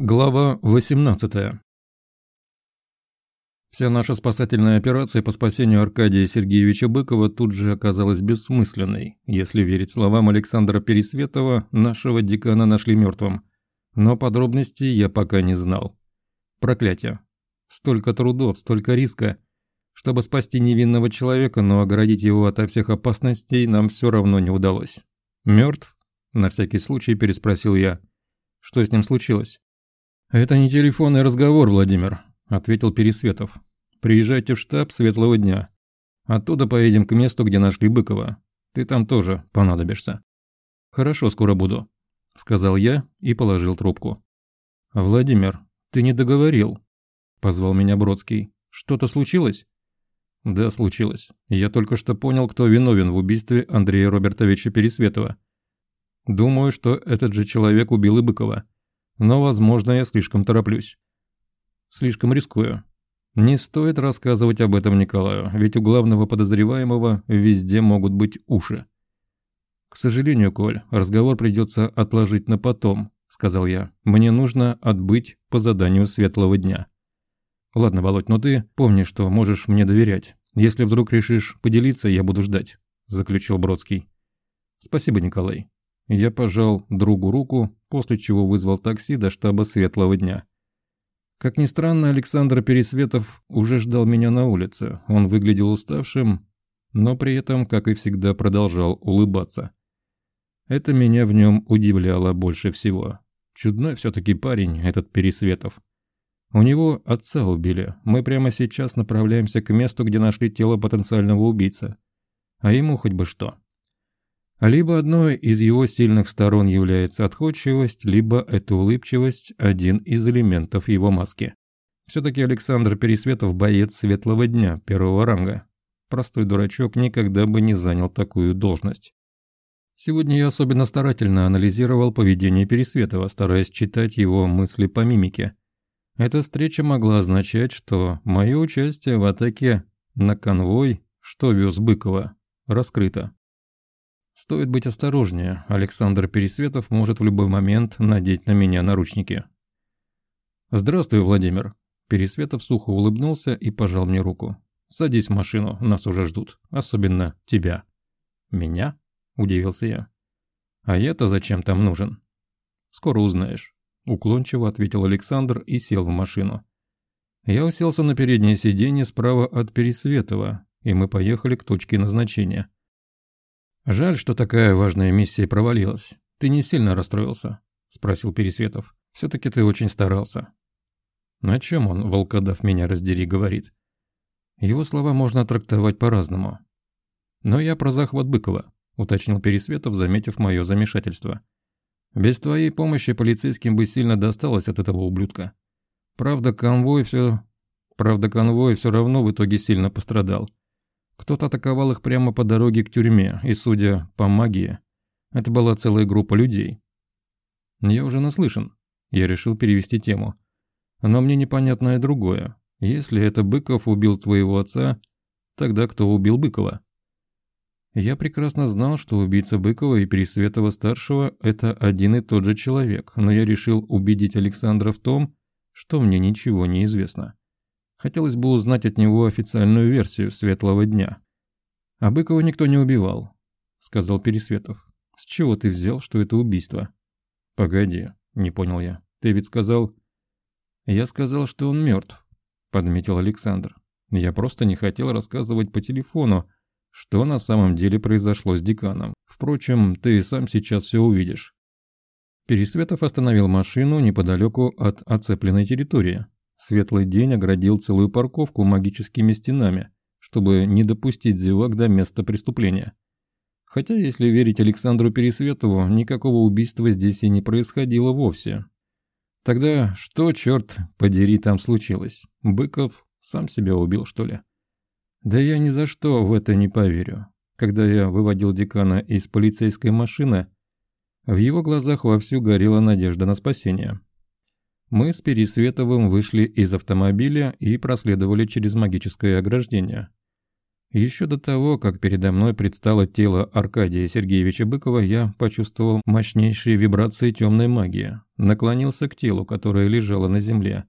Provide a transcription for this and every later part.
Глава 18 Вся наша спасательная операция по спасению Аркадия Сергеевича Быкова тут же оказалась бессмысленной, если верить словам Александра Пересветова, нашего декана нашли мертвым. Но подробностей я пока не знал. Проклятие. Столько трудов, столько риска. Чтобы спасти невинного человека, но оградить его ото всех опасностей нам все равно не удалось. «Мертв?» – на всякий случай переспросил я. «Что с ним случилось?» «Это не телефонный разговор, Владимир», — ответил Пересветов. «Приезжайте в штаб светлого дня. Оттуда поедем к месту, где нашли Быкова. Ты там тоже понадобишься». «Хорошо, скоро буду», — сказал я и положил трубку. «Владимир, ты не договорил», — позвал меня Бродский. «Что-то случилось?» «Да, случилось. Я только что понял, кто виновен в убийстве Андрея Робертовича Пересветова. Думаю, что этот же человек убил и Быкова. Но, возможно, я слишком тороплюсь. Слишком рискую. Не стоит рассказывать об этом Николаю, ведь у главного подозреваемого везде могут быть уши. «К сожалению, Коль, разговор придется отложить на потом», — сказал я. «Мне нужно отбыть по заданию светлого дня». «Ладно, Володь, но ты помни, что можешь мне доверять. Если вдруг решишь поделиться, я буду ждать», — заключил Бродский. «Спасибо, Николай». Я пожал другу руку, после чего вызвал такси до штаба Светлого дня. Как ни странно, Александр Пересветов уже ждал меня на улице. Он выглядел уставшим, но при этом, как и всегда, продолжал улыбаться. Это меня в нем удивляло больше всего. Чудной все-таки парень, этот Пересветов. У него отца убили. Мы прямо сейчас направляемся к месту, где нашли тело потенциального убийцы. А ему хоть бы что. Либо одной из его сильных сторон является отходчивость, либо эта улыбчивость – один из элементов его маски. Все-таки Александр Пересветов – боец светлого дня, первого ранга. Простой дурачок никогда бы не занял такую должность. Сегодня я особенно старательно анализировал поведение Пересветова, стараясь читать его мысли по мимике. Эта встреча могла означать, что мое участие в атаке на конвой, что вез Быкова, раскрыто. Стоит быть осторожнее, Александр Пересветов может в любой момент надеть на меня наручники. «Здравствуй, Владимир». Пересветов сухо улыбнулся и пожал мне руку. «Садись в машину, нас уже ждут. Особенно тебя». «Меня?» – удивился я. «А я-то зачем там нужен?» «Скоро узнаешь», – уклончиво ответил Александр и сел в машину. Я уселся на переднее сиденье справа от Пересветова, и мы поехали к точке назначения – «Жаль, что такая важная миссия провалилась. Ты не сильно расстроился?» — спросил Пересветов. «Все-таки ты очень старался». «На чем он, волкодав меня раздери, говорит?» Его слова можно трактовать по-разному. «Но я про захват Быкова», — уточнил Пересветов, заметив мое замешательство. «Без твоей помощи полицейским бы сильно досталось от этого ублюдка. Правда, конвой все... Правда, конвой все равно в итоге сильно пострадал. Кто-то атаковал их прямо по дороге к тюрьме, и, судя по магии, это была целая группа людей. Я уже наслышан. Я решил перевести тему. Но мне непонятное другое. Если это Быков убил твоего отца, тогда кто убил Быкова? Я прекрасно знал, что убийца Быкова и Пересветова-старшего – это один и тот же человек, но я решил убедить Александра в том, что мне ничего не известно. Хотелось бы узнать от него официальную версию светлого дня. «А Быкова никто не убивал», — сказал Пересветов. «С чего ты взял, что это убийство?» «Погоди», — не понял я. «Ты ведь сказал...» «Я сказал, что он мертв», — подметил Александр. «Я просто не хотел рассказывать по телефону, что на самом деле произошло с деканом. Впрочем, ты сам сейчас все увидишь». Пересветов остановил машину неподалеку от оцепленной территории. Светлый день оградил целую парковку магическими стенами, чтобы не допустить зевак до места преступления. Хотя, если верить Александру Пересветову, никакого убийства здесь и не происходило вовсе. Тогда что, черт подери, там случилось? Быков сам себя убил, что ли? Да я ни за что в это не поверю. Когда я выводил декана из полицейской машины, в его глазах вовсю горела надежда на спасение. Мы с Пересветовым вышли из автомобиля и проследовали через магическое ограждение. Еще до того, как передо мной предстало тело Аркадия Сергеевича Быкова, я почувствовал мощнейшие вибрации темной магии. наклонился к телу, которое лежало на земле.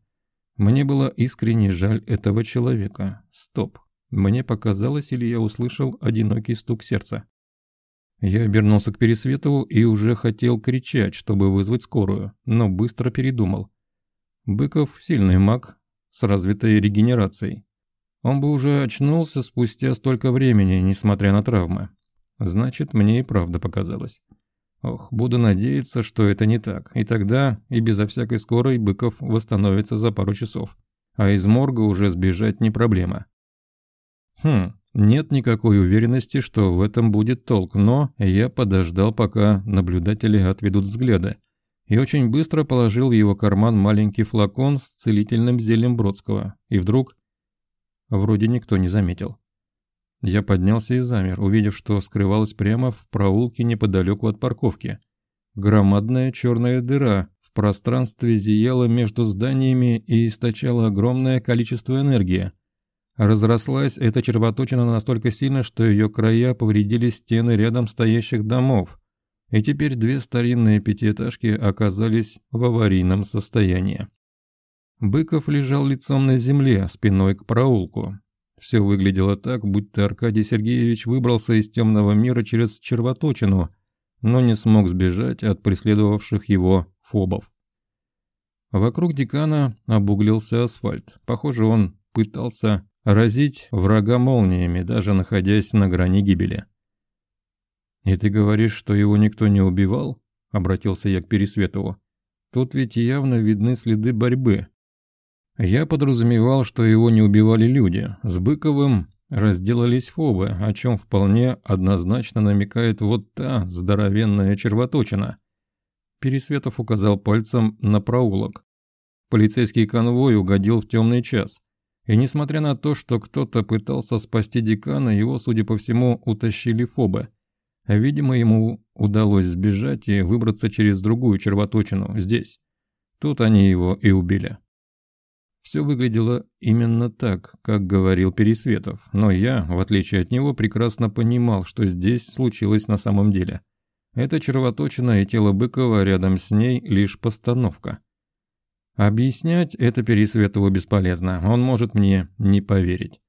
Мне было искренне жаль этого человека. Стоп. Мне показалось, или я услышал одинокий стук сердца. Я обернулся к Пересветову и уже хотел кричать, чтобы вызвать скорую, но быстро передумал. Быков – сильный маг с развитой регенерацией. Он бы уже очнулся спустя столько времени, несмотря на травмы. Значит, мне и правда показалось. Ох, буду надеяться, что это не так. И тогда, и безо всякой скорой, Быков восстановится за пару часов. А из морга уже сбежать не проблема. Хм, нет никакой уверенности, что в этом будет толк, но я подождал, пока наблюдатели отведут взгляды. И очень быстро положил в его карман маленький флакон с целительным зельем Бродского. И вдруг... Вроде никто не заметил. Я поднялся и замер, увидев, что скрывалась прямо в проулке неподалеку от парковки. Громадная черная дыра в пространстве зияла между зданиями и источала огромное количество энергии. Разрослась эта червоточина настолько сильно, что ее края повредили стены рядом стоящих домов, и теперь две старинные пятиэтажки оказались в аварийном состоянии. Быков лежал лицом на земле, спиной к проулку. Все выглядело так, будто Аркадий Сергеевич выбрался из темного мира через червоточину, но не смог сбежать от преследовавших его фобов. Вокруг декана обуглился асфальт. Похоже, он пытался разить врага молниями, даже находясь на грани гибели. «И ты говоришь, что его никто не убивал?» — обратился я к Пересветову. «Тут ведь явно видны следы борьбы. Я подразумевал, что его не убивали люди. С Быковым разделались фобы, о чем вполне однозначно намекает вот та здоровенная червоточина. Пересветов указал пальцем на проулок. Полицейский конвой угодил в темный час. И несмотря на то, что кто-то пытался спасти декана, его, судя по всему, утащили фобы. Видимо, ему удалось сбежать и выбраться через другую червоточину, здесь. Тут они его и убили. Все выглядело именно так, как говорил Пересветов, но я, в отличие от него, прекрасно понимал, что здесь случилось на самом деле. Это червоточина и тело Быкова рядом с ней лишь постановка. Объяснять это Пересветову бесполезно, он может мне не поверить.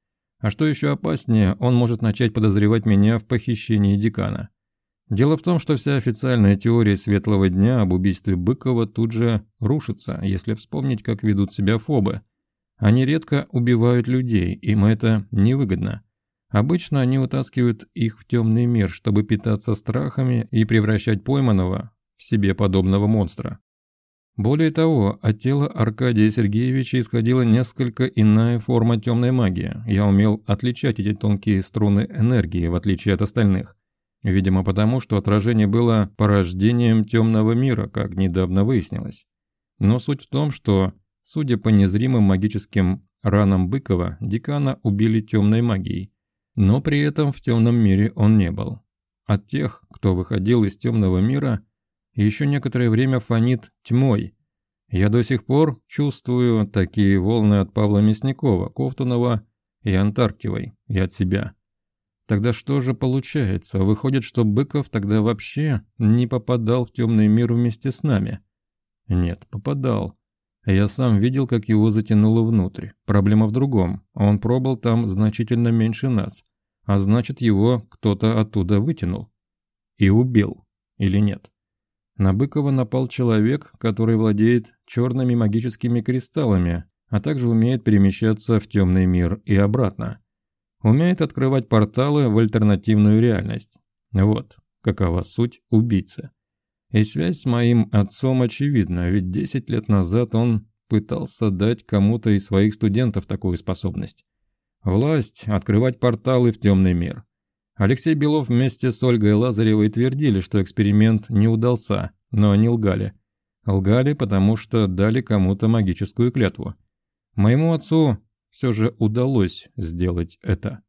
А что еще опаснее, он может начать подозревать меня в похищении декана. Дело в том, что вся официальная теория светлого дня об убийстве Быкова тут же рушится, если вспомнить, как ведут себя фобы. Они редко убивают людей, им это невыгодно. Обычно они утаскивают их в темный мир, чтобы питаться страхами и превращать пойманного в себе подобного монстра. Более того, от тела Аркадия Сергеевича исходила несколько иная форма темной магии. Я умел отличать эти тонкие струны энергии, в отличие от остальных. Видимо, потому что отражение было порождением темного мира, как недавно выяснилось. Но суть в том, что, судя по незримым магическим ранам Быкова, декана убили темной магией. Но при этом в темном мире он не был. От тех, кто выходил из темного мира, еще некоторое время фонит тьмой. Я до сих пор чувствую такие волны от Павла Мясникова, Ковтунова и Антарктивой, и от себя. Тогда что же получается? Выходит, что Быков тогда вообще не попадал в темный мир вместе с нами? Нет, попадал. Я сам видел, как его затянуло внутрь. Проблема в другом. Он пробыл там значительно меньше нас. А значит, его кто-то оттуда вытянул. И убил. Или нет? На Быкова напал человек, который владеет черными магическими кристаллами, а также умеет перемещаться в темный мир и обратно умеет открывать порталы в альтернативную реальность. Вот какова суть убийцы. И связь с моим отцом очевидна, ведь 10 лет назад он пытался дать кому-то из своих студентов такую способность. Власть – открывать порталы в темный мир. Алексей Белов вместе с Ольгой Лазаревой твердили, что эксперимент не удался, но они лгали. Лгали, потому что дали кому-то магическую клятву. Моему отцу все же удалось сделать это.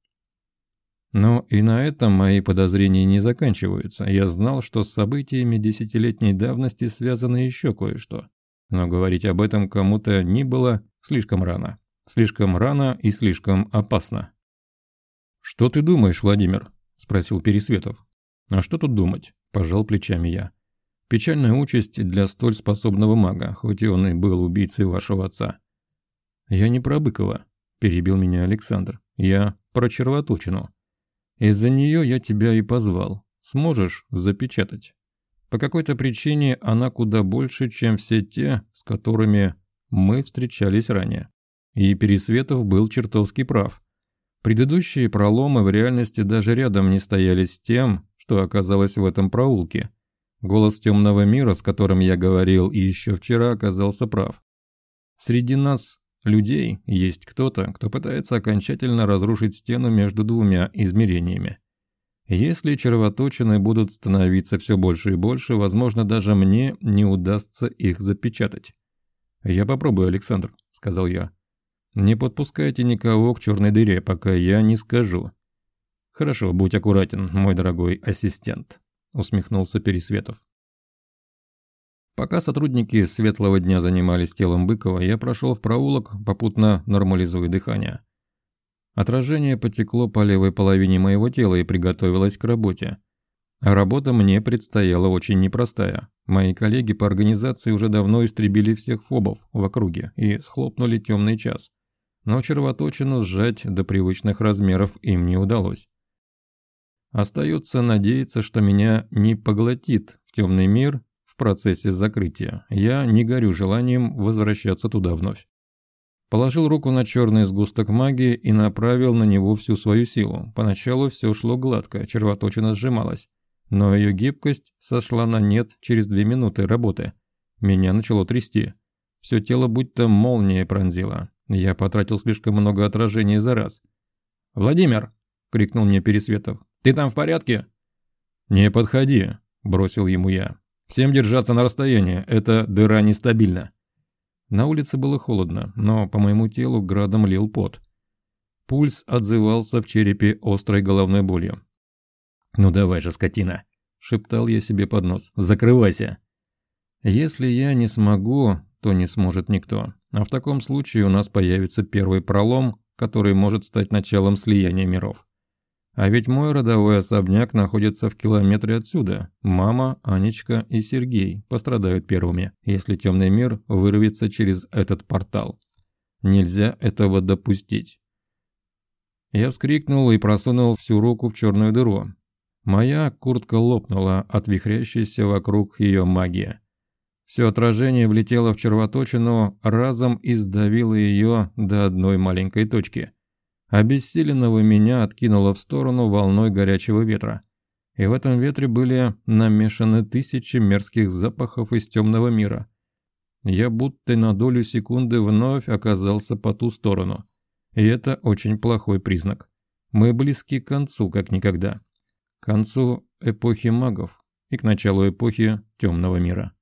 Но и на этом мои подозрения не заканчиваются. Я знал, что с событиями десятилетней давности связано еще кое-что. Но говорить об этом кому-то не было слишком рано. Слишком рано и слишком опасно. «Что ты думаешь, Владимир?» – спросил Пересветов. «А что тут думать?» – пожал плечами я. Печальная участь для столь способного мага, хоть и он и был убийцей вашего отца. «Я не про Быкова», – перебил меня Александр. «Я про червоточину. Из-за нее я тебя и позвал. Сможешь запечатать?» По какой-то причине она куда больше, чем все те, с которыми мы встречались ранее. И Пересветов был чертовски прав. Предыдущие проломы в реальности даже рядом не стояли с тем, что оказалось в этом проулке. Голос темного мира, с которым я говорил и еще вчера, оказался прав. Среди нас, людей, есть кто-то, кто пытается окончательно разрушить стену между двумя измерениями. Если червоточины будут становиться все больше и больше, возможно, даже мне не удастся их запечатать. «Я попробую, Александр», — сказал я. «Не подпускайте никого к черной дыре, пока я не скажу». «Хорошо, будь аккуратен, мой дорогой ассистент», — усмехнулся Пересветов. Пока сотрудники светлого дня занимались телом Быкова, я прошел в проулок, попутно нормализуя дыхание. Отражение потекло по левой половине моего тела и приготовилось к работе. Работа мне предстояла очень непростая. Мои коллеги по организации уже давно истребили всех фобов в округе и схлопнули темный час. Но червоточину сжать до привычных размеров им не удалось. Остается надеяться, что меня не поглотит в темный мир в процессе закрытия. Я не горю желанием возвращаться туда вновь. Положил руку на черный сгусток магии и направил на него всю свою силу. Поначалу все шло гладко, червоточина сжималась. Но ее гибкость сошла на нет через две минуты работы. Меня начало трясти. Все тело будто молния пронзило. Я потратил слишком много отражений за раз. «Владимир!» — крикнул мне Пересветов. «Ты там в порядке?» «Не подходи!» — бросил ему я. «Всем держаться на расстоянии, эта дыра нестабильна». На улице было холодно, но по моему телу градом лил пот. Пульс отзывался в черепе острой головной болью. «Ну давай же, скотина!» – шептал я себе под нос. «Закрывайся!» «Если я не смогу, то не сможет никто. А в таком случае у нас появится первый пролом, который может стать началом слияния миров. А ведь мой родовой особняк находится в километре отсюда. Мама, Анечка и Сергей пострадают первыми, если темный мир вырвется через этот портал. Нельзя этого допустить. Я вскрикнул и просунул всю руку в черную дыру. Моя куртка лопнула от вихрящейся вокруг ее магии. Все отражение влетело в червоточину, разом и сдавило ее до одной маленькой точки – Обессиленного меня откинуло в сторону волной горячего ветра. И в этом ветре были намешаны тысячи мерзких запахов из темного мира. Я будто на долю секунды вновь оказался по ту сторону. И это очень плохой признак. Мы близки к концу, как никогда. К концу эпохи магов и к началу эпохи темного мира.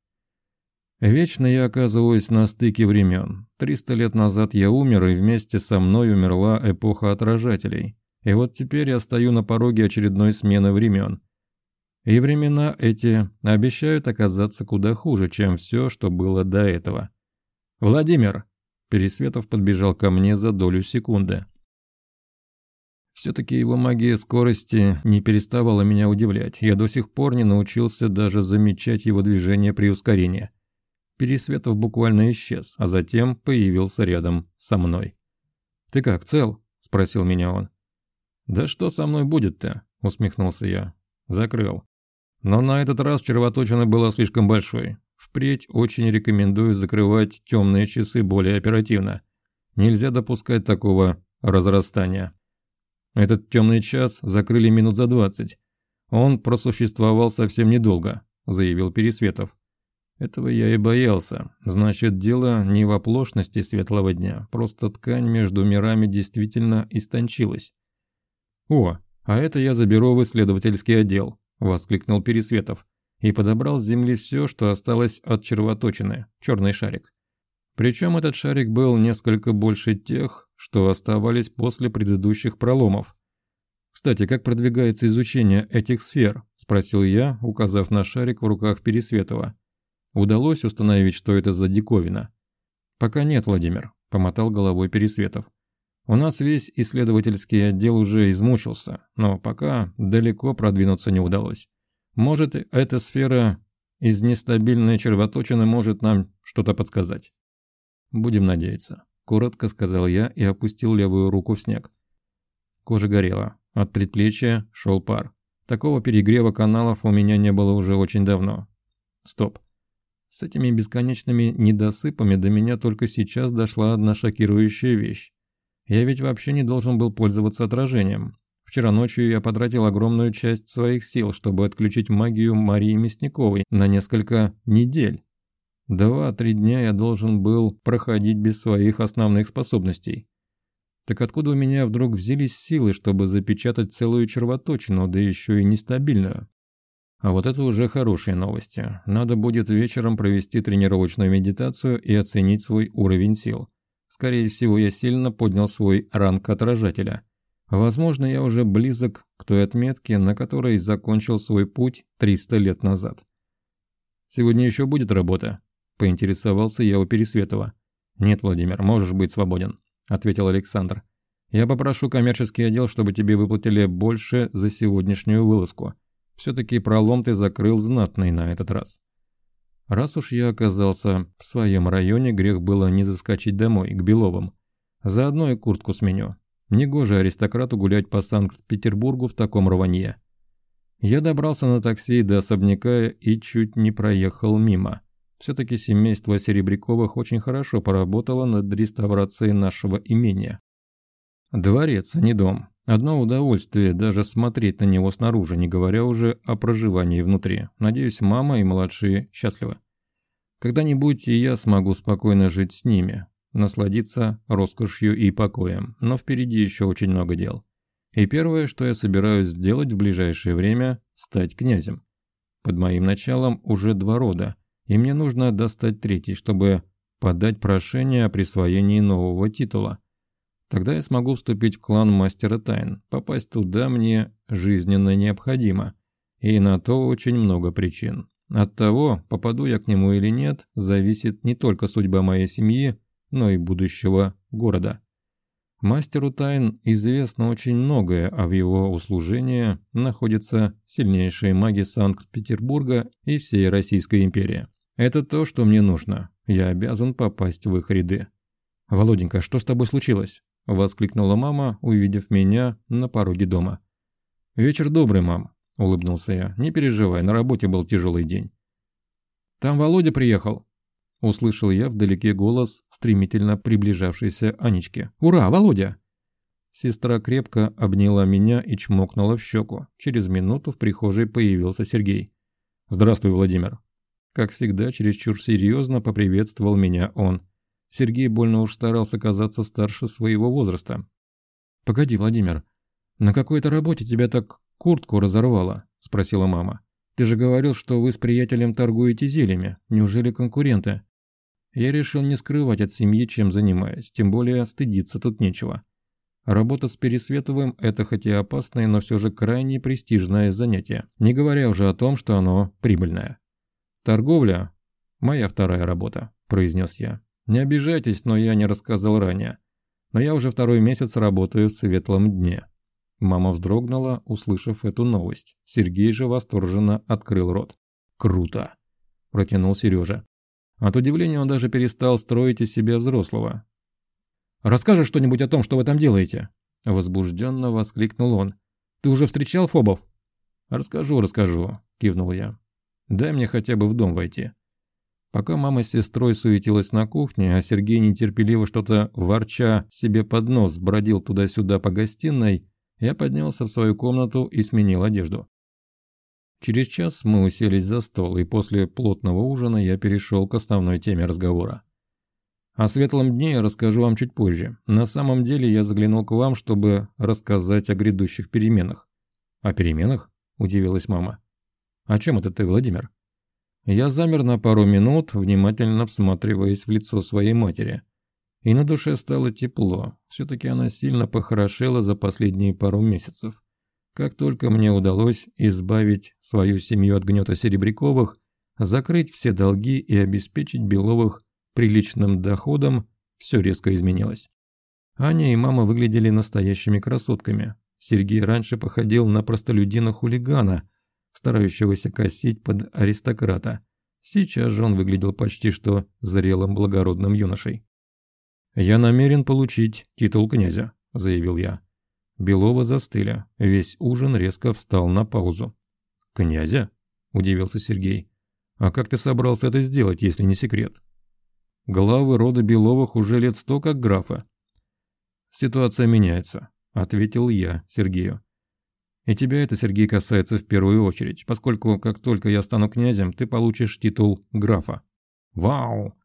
Вечно я оказываюсь на стыке времен. Триста лет назад я умер, и вместе со мной умерла эпоха отражателей. И вот теперь я стою на пороге очередной смены времен. И времена эти обещают оказаться куда хуже, чем все, что было до этого. «Владимир!» Пересветов подбежал ко мне за долю секунды. Все-таки его магия скорости не переставала меня удивлять. Я до сих пор не научился даже замечать его движение при ускорении. Пересветов буквально исчез, а затем появился рядом со мной. «Ты как, цел?» – спросил меня он. «Да что со мной будет-то?» – усмехнулся я. Закрыл. Но на этот раз червоточина была слишком большой. Впредь очень рекомендую закрывать темные часы более оперативно. Нельзя допускать такого разрастания. Этот темный час закрыли минут за двадцать. Он просуществовал совсем недолго, заявил Пересветов. Этого я и боялся. Значит, дело не в оплошности светлого дня. Просто ткань между мирами действительно истончилась. «О, а это я заберу в исследовательский отдел», – воскликнул Пересветов. И подобрал с земли все, что осталось от червоточины, черный шарик. Причем этот шарик был несколько больше тех, что оставались после предыдущих проломов. «Кстати, как продвигается изучение этих сфер?» – спросил я, указав на шарик в руках Пересветова. Удалось установить, что это за диковина? Пока нет, Владимир, помотал головой Пересветов. У нас весь исследовательский отдел уже измучился, но пока далеко продвинуться не удалось. Может, эта сфера из нестабильной червоточины может нам что-то подсказать. Будем надеяться. Коротко сказал я и опустил левую руку в снег. Кожа горела. От предплечья шел пар. Такого перегрева каналов у меня не было уже очень давно. Стоп. С этими бесконечными недосыпами до меня только сейчас дошла одна шокирующая вещь. Я ведь вообще не должен был пользоваться отражением. Вчера ночью я потратил огромную часть своих сил, чтобы отключить магию Марии Мясниковой на несколько недель. Два-три дня я должен был проходить без своих основных способностей. Так откуда у меня вдруг взялись силы, чтобы запечатать целую червоточину, да еще и нестабильную? А вот это уже хорошие новости. Надо будет вечером провести тренировочную медитацию и оценить свой уровень сил. Скорее всего, я сильно поднял свой ранг отражателя. Возможно, я уже близок к той отметке, на которой закончил свой путь 300 лет назад. «Сегодня еще будет работа?» – поинтересовался я у Пересветова. «Нет, Владимир, можешь быть свободен», – ответил Александр. «Я попрошу коммерческий отдел, чтобы тебе выплатили больше за сегодняшнюю вылазку. Все-таки пролом ты закрыл знатный на этот раз». Раз уж я оказался в своем районе, грех было не заскочить домой, к Беловым. Заодно и куртку сменю. Негоже аристократу гулять по Санкт-Петербургу в таком рванье. Я добрался на такси до особняка и чуть не проехал мимо. Все-таки семейство Серебряковых очень хорошо поработало над реставрацией нашего имения. Дворец, а не дом. Одно удовольствие даже смотреть на него снаружи, не говоря уже о проживании внутри. Надеюсь, мама и младшие счастливы. Когда-нибудь и я смогу спокойно жить с ними, насладиться роскошью и покоем, но впереди еще очень много дел. И первое, что я собираюсь сделать в ближайшее время – стать князем. Под моим началом уже два рода, и мне нужно достать третий, чтобы подать прошение о присвоении нового титула. Тогда я смогу вступить в клан Мастера Тайн. Попасть туда мне жизненно необходимо. И на то очень много причин. От того, попаду я к нему или нет, зависит не только судьба моей семьи, но и будущего города. Мастеру тайн известно очень многое, а в его услужении находятся сильнейшие маги Санкт-Петербурга и всей Российской империи. Это то, что мне нужно. Я обязан попасть в их ряды. «Володенька, что с тобой случилось?» – воскликнула мама, увидев меня на пороге дома. «Вечер добрый, мам», – улыбнулся я. «Не переживай, на работе был тяжелый день». «Там Володя приехал», Услышал я вдалеке голос стремительно приближавшейся Анечки. «Ура, Володя!» Сестра крепко обняла меня и чмокнула в щеку. Через минуту в прихожей появился Сергей. «Здравствуй, Владимир!» Как всегда, чересчур серьезно поприветствовал меня он. Сергей больно уж старался казаться старше своего возраста. «Погоди, Владимир, на какой-то работе тебя так куртку разорвало?» – спросила мама. «Ты же говорил, что вы с приятелем торгуете зельями. Неужели конкуренты?» Я решил не скрывать от семьи, чем занимаюсь, тем более стыдиться тут нечего. Работа с Пересветовым – это хоть и опасное, но все же крайне престижное занятие, не говоря уже о том, что оно прибыльное. «Торговля – моя вторая работа», – произнес я. «Не обижайтесь, но я не рассказал ранее. Но я уже второй месяц работаю в светлом дне». Мама вздрогнула, услышав эту новость. Сергей же восторженно открыл рот. «Круто!» – протянул Сережа. От удивления он даже перестал строить из себя взрослого. «Расскажешь что-нибудь о том, что вы там делаете?» Возбужденно воскликнул он. «Ты уже встречал фобов?» «Расскажу, расскажу», – кивнул я. «Дай мне хотя бы в дом войти». Пока мама с сестрой суетилась на кухне, а Сергей нетерпеливо что-то ворча себе под нос бродил туда-сюда по гостиной, я поднялся в свою комнату и сменил одежду. Через час мы уселись за стол, и после плотного ужина я перешел к основной теме разговора. О светлом дне я расскажу вам чуть позже. На самом деле я заглянул к вам, чтобы рассказать о грядущих переменах. «О переменах?» – удивилась мама. «О чем это ты, Владимир?» Я замер на пару минут, внимательно всматриваясь в лицо своей матери. И на душе стало тепло. Все-таки она сильно похорошела за последние пару месяцев. Как только мне удалось избавить свою семью от гнета Серебряковых, закрыть все долги и обеспечить Беловых приличным доходом, все резко изменилось. Аня и мама выглядели настоящими красотками. Сергей раньше походил на простолюдина-хулигана, старающегося косить под аристократа. Сейчас же он выглядел почти что зрелым благородным юношей. «Я намерен получить титул князя», — заявил я. Белова застыли, весь ужин резко встал на паузу. «Князя?» — удивился Сергей. «А как ты собрался это сделать, если не секрет?» «Главы рода Беловых уже лет сто как графа». «Ситуация меняется», — ответил я Сергею. «И тебя это, Сергей, касается в первую очередь, поскольку как только я стану князем, ты получишь титул графа». «Вау!»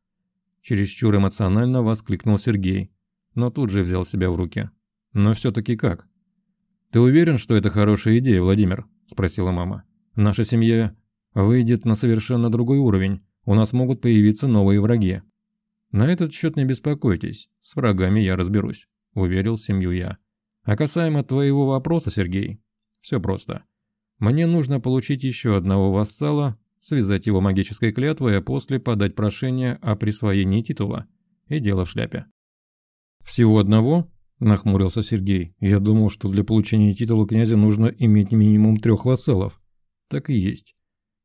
Чересчур эмоционально воскликнул Сергей, но тут же взял себя в руки. «Но все-таки как?» «Ты уверен, что это хорошая идея, Владимир?» – спросила мама. «Наша семья выйдет на совершенно другой уровень. У нас могут появиться новые враги». «На этот счет не беспокойтесь. С врагами я разберусь», – уверил семью я. «А касаемо твоего вопроса, Сергей, все просто. Мне нужно получить еще одного вассала связать его магической клятвой, а после подать прошение о присвоении титула. И дело в шляпе. «Всего одного?» – нахмурился Сергей. «Я думал, что для получения титула князя нужно иметь минимум трех вассалов». «Так и есть.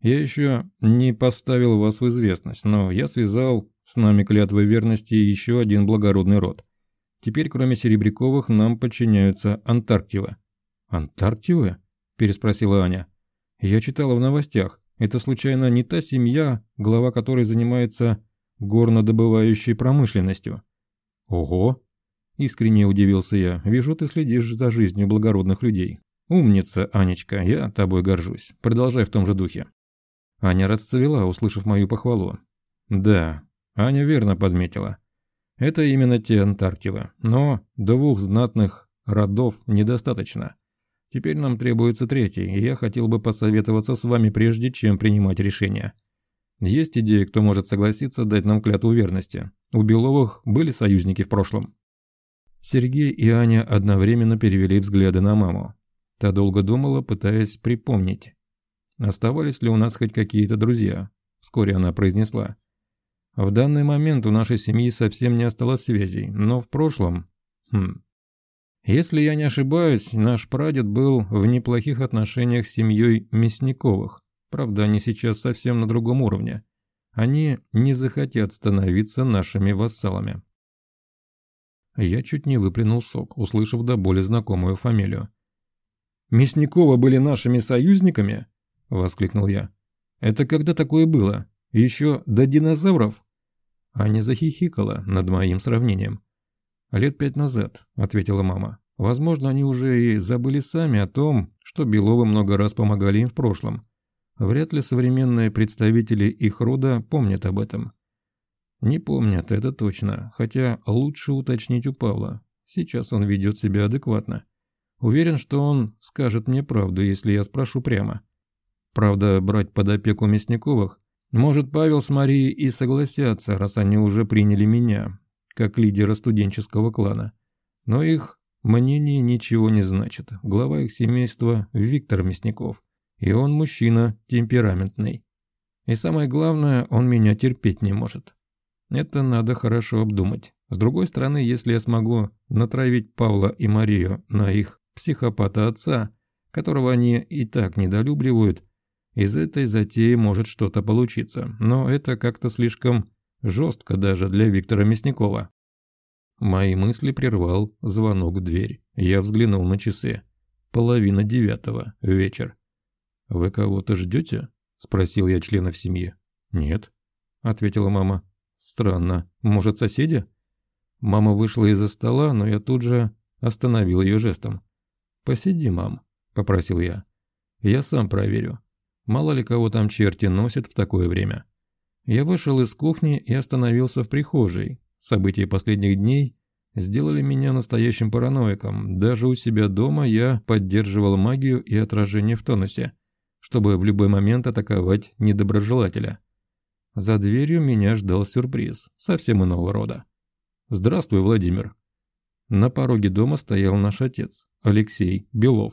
Я еще не поставил вас в известность, но я связал с нами клятвой верности еще один благородный род. Теперь, кроме Серебряковых, нам подчиняются Антарктивы». «Антарктивы?» – переспросила Аня. «Я читала в новостях. Это случайно не та семья, глава которой занимается горнодобывающей промышленностью? Ого! Искренне удивился я. Вижу, ты следишь за жизнью благородных людей. Умница, Анечка, я тобой горжусь. Продолжай в том же духе. Аня расцвела, услышав мою похвалу. Да, Аня верно подметила. Это именно те Антарктивы. Но двух знатных родов недостаточно. Теперь нам требуется третий, и я хотел бы посоветоваться с вами прежде, чем принимать решение. Есть идеи, кто может согласиться дать нам клятву верности. У Беловых были союзники в прошлом. Сергей и Аня одновременно перевели взгляды на маму. Та долго думала, пытаясь припомнить. Оставались ли у нас хоть какие-то друзья? Вскоре она произнесла. В данный момент у нашей семьи совсем не осталось связей, но в прошлом... Хм, если я не ошибаюсь, наш прадед был в неплохих отношениях с семьей Мясниковых. Правда, они сейчас совсем на другом уровне. Они не захотят становиться нашими вассалами. Я чуть не выплюнул сок, услышав до боли знакомую фамилию. «Мясникова были нашими союзниками?» – воскликнул я. «Это когда такое было? Еще до динозавров?» Аня захихикала над моим сравнением. «Лет пять назад», — ответила мама. «Возможно, они уже и забыли сами о том, что Беловы много раз помогали им в прошлом. Вряд ли современные представители их рода помнят об этом». «Не помнят, это точно, хотя лучше уточнить у Павла. Сейчас он ведет себя адекватно. Уверен, что он скажет мне правду, если я спрошу прямо. Правда, брать под опеку Мясниковых может, Павел с Марией и согласятся, раз они уже приняли меня, как лидера студенческого клана. Но их мнение ничего не значит. Глава их семейства – Виктор Мясников. И он мужчина темпераментный. И самое главное, он меня терпеть не может. Это надо хорошо обдумать. С другой стороны, если я смогу натравить Павла и Марию на их психопата отца, которого они и так недолюбливают, из этой затеи может что-то получиться. Но это как-то слишком Жестко даже для Виктора Мясникова. Мои мысли прервал звонок в дверь. Я взглянул на часы. Половина девятого, вечер. «Вы кого-то ждете?» – спросил я членов семьи. «Нет», – ответила мама. «Странно. Может, соседи?» Мама вышла из-за стола, но я тут же остановил ее жестом. «Посиди, мам», – попросил я. «Я сам проверю. Мало ли кого там черти носят в такое время». Я вышел из кухни и остановился в прихожей. События последних дней сделали меня настоящим параноиком. Даже у себя дома я поддерживал магию и отражение в тонусе, чтобы в любой момент атаковать недоброжелателя. За дверью меня ждал сюрприз, совсем иного рода. «Здравствуй, Владимир». На пороге дома стоял наш отец, Алексей Белов.